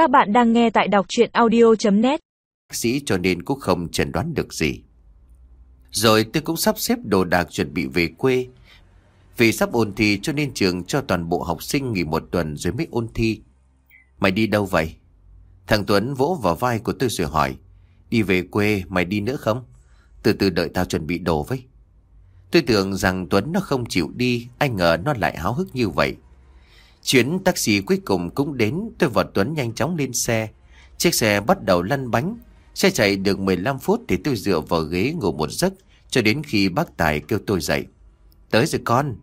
Các bạn đang nghe tại đọc chuyện audio.net Bác sĩ cho nên cũng không chẩn đoán được gì. Rồi tôi cũng sắp xếp đồ đạc chuẩn bị về quê. Vì sắp ôn thi cho nên trường cho toàn bộ học sinh nghỉ một tuần rồi mới ôn thi. Mày đi đâu vậy? Thằng Tuấn vỗ vào vai của tôi rồi hỏi. Đi về quê, mày đi nữa không? Từ từ đợi tao chuẩn bị đồ với. Tôi tưởng rằng Tuấn nó không chịu đi, anh ngờ nó lại háo hức như vậy. Chuyến taxi cuối cùng cũng đến, tôi và Tuấn nhanh chóng lên xe. Chiếc xe bắt đầu lăn bánh. Xe chạy được 15 phút thì tôi dựa vào ghế ngủ một giấc cho đến khi bác Tài kêu tôi dậy. Tới rồi con.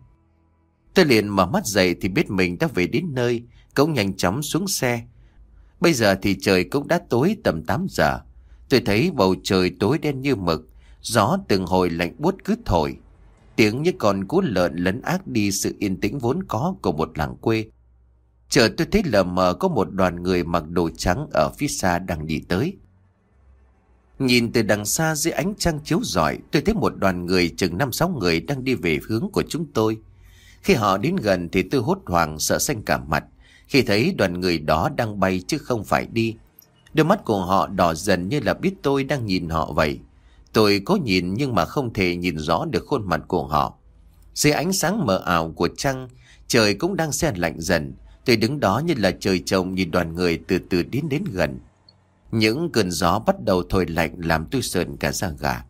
Tôi liền mở mắt dậy thì biết mình đã về đến nơi, cũng nhanh chóng xuống xe. Bây giờ thì trời cũng đã tối tầm 8 giờ. Tôi thấy bầu trời tối đen như mực, gió từng hồi lạnh buốt cứ thổi. Tiếng như con cú lợn lấn ác đi sự yên tĩnh vốn có của một làng quê. Chờ tôi thấy lờ mờ có một đoàn người mặc đồ trắng ở phía xa đang đi tới. Nhìn từ đằng xa dưới ánh trăng chiếu rọi, tôi thấy một đoàn người chừng năm sáu người đang đi về hướng của chúng tôi. Khi họ đến gần thì tôi hốt hoảng sợ xanh cả mặt, khi thấy đoàn người đó đang bay chứ không phải đi. Đôi mắt của họ đỏ dần như là biết tôi đang nhìn họ vậy. Tôi có nhìn nhưng mà không thể nhìn rõ được khuôn mặt của họ. Dưới ánh sáng mờ ảo của trăng, trời cũng đang xe lạnh dần. Tôi đứng đó như là trời trồng nhìn đoàn người từ từ đến đến gần. Những cơn gió bắt đầu thổi lạnh làm tôi sờn cả da gà.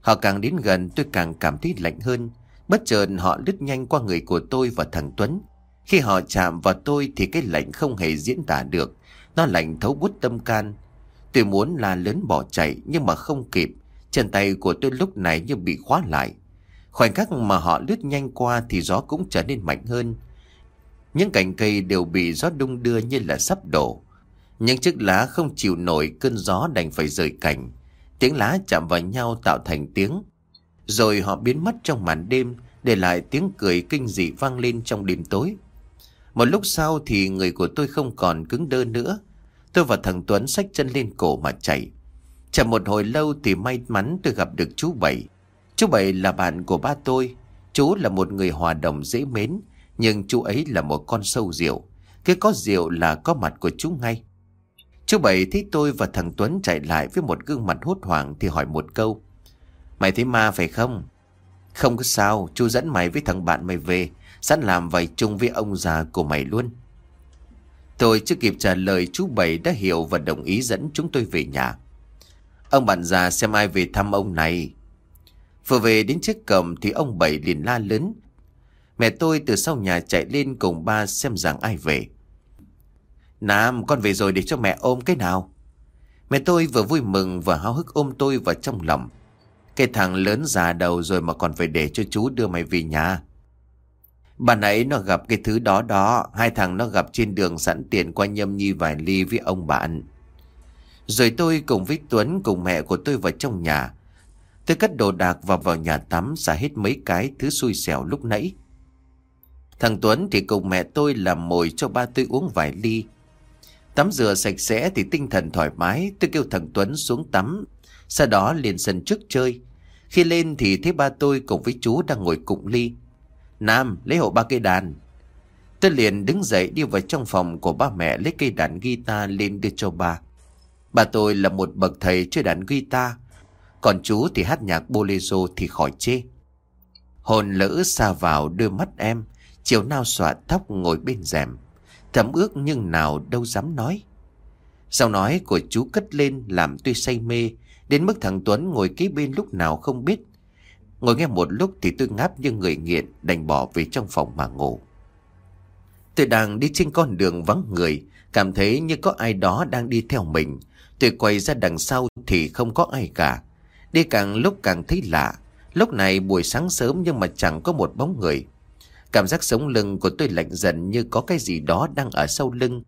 Họ càng đến gần tôi càng cảm thấy lạnh hơn. Bất chợt họ lướt nhanh qua người của tôi và thằng Tuấn. Khi họ chạm vào tôi thì cái lạnh không hề diễn tả được. Nó lạnh thấu bút tâm can. Tôi muốn la lớn bỏ chạy nhưng mà không kịp. Chân tay của tôi lúc này như bị khóa lại. Khoảnh khắc mà họ lướt nhanh qua thì gió cũng trở nên mạnh hơn. Những cành cây đều bị gió đung đưa như là sắp đổ. Những chiếc lá không chịu nổi cơn gió đành phải rời cành. Tiếng lá chạm vào nhau tạo thành tiếng. Rồi họ biến mất trong màn đêm, để lại tiếng cười kinh dị vang lên trong đêm tối. Một lúc sau thì người của tôi không còn cứng đơ nữa. Tôi và thằng Tuấn xách chân lên cổ mà chạy. Chậm một hồi lâu thì may mắn tôi gặp được chú Bảy. Chú Bảy là bạn của ba tôi. Chú là một người hòa đồng dễ mến, nhưng chú ấy là một con sâu rượu. Cái có rượu là có mặt của chú ngay. Chú Bảy thấy tôi và thằng Tuấn chạy lại với một gương mặt hốt hoảng thì hỏi một câu. Mày thấy ma phải không? Không có sao, chú dẫn mày với thằng bạn mày về, sẵn làm vậy chung với ông già của mày luôn. Tôi chưa kịp trả lời chú Bảy đã hiểu và đồng ý dẫn chúng tôi về nhà. Ông bạn già xem ai về thăm ông này. Vừa về đến chiếc cầm thì ông Bảy liền la lớn. Mẹ tôi từ sau nhà chạy lên cùng ba xem rằng ai về. Nam, con về rồi để cho mẹ ôm cái nào. Mẹ tôi vừa vui mừng vừa háo hức ôm tôi vào trong lòng. Cái thằng lớn già đầu rồi mà còn phải để cho chú đưa mày về nhà. Bà nãy nó gặp cái thứ đó đó, hai thằng nó gặp trên đường sẵn tiền qua nhâm nhi vài ly với ông bạn. Rồi tôi cùng với Tuấn cùng mẹ của tôi vào trong nhà. Tôi cất đồ đạc vào vào nhà tắm xả hết mấy cái thứ xui xẻo lúc nãy. Thằng Tuấn thì cùng mẹ tôi làm mồi cho ba tôi uống vài ly. Tắm rửa sạch sẽ thì tinh thần thoải mái, tôi kêu thằng Tuấn xuống tắm. Sau đó liền sân trước chơi. Khi lên thì thấy ba tôi cùng với chú đang ngồi cụng ly. Nam, lấy hộ ba cây đàn. Tôi liền đứng dậy đi vào trong phòng của ba mẹ lấy cây đàn guitar lên đưa cho bà. Bà tôi là một bậc thầy chơi đàn guitar, còn chú thì hát nhạc bolero thì khỏi chê. Hồn lỡ xa vào đôi mắt em, chiều nao xõa tóc ngồi bên rèm. thấm ước nhưng nào đâu dám nói. Sau nói của chú cất lên làm tôi say mê, đến mức thằng Tuấn ngồi kế bên lúc nào không biết. Ngồi nghe một lúc thì tôi ngáp như người nghiện, đành bỏ về trong phòng mà ngủ. Tôi đang đi trên con đường vắng người, cảm thấy như có ai đó đang đi theo mình. Tôi quay ra đằng sau thì không có ai cả. Đi càng lúc càng thấy lạ. Lúc này buổi sáng sớm nhưng mà chẳng có một bóng người. Cảm giác sống lưng của tôi lạnh dần như có cái gì đó đang ở sau lưng.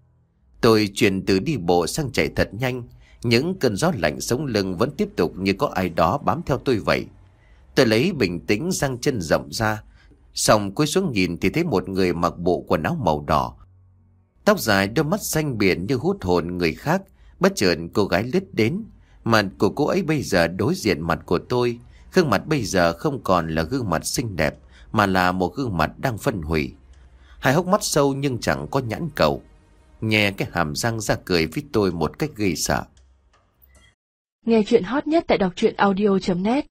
Tôi chuyển từ đi bộ sang chạy thật nhanh. Những cơn gió lạnh sống lưng vẫn tiếp tục như có ai đó bám theo tôi vậy. Tôi lấy bình tĩnh răng chân rộng ra. Xong cúi xuống nhìn thì thấy một người mặc bộ quần áo màu đỏ. Tóc dài đôi mắt xanh biển như hút hồn người khác. Bất chợt cô gái lướt đến. Mặt của cô ấy bây giờ đối diện mặt của tôi. Gương mặt bây giờ không còn là gương mặt xinh đẹp, mà là một gương mặt đang phân hủy. Hai hốc mắt sâu nhưng chẳng có nhãn cầu. Nhè cái hàm răng ra cười với tôi một cách gây sợ. Nghe chuyện hot nhất tại đọc truyện audio.net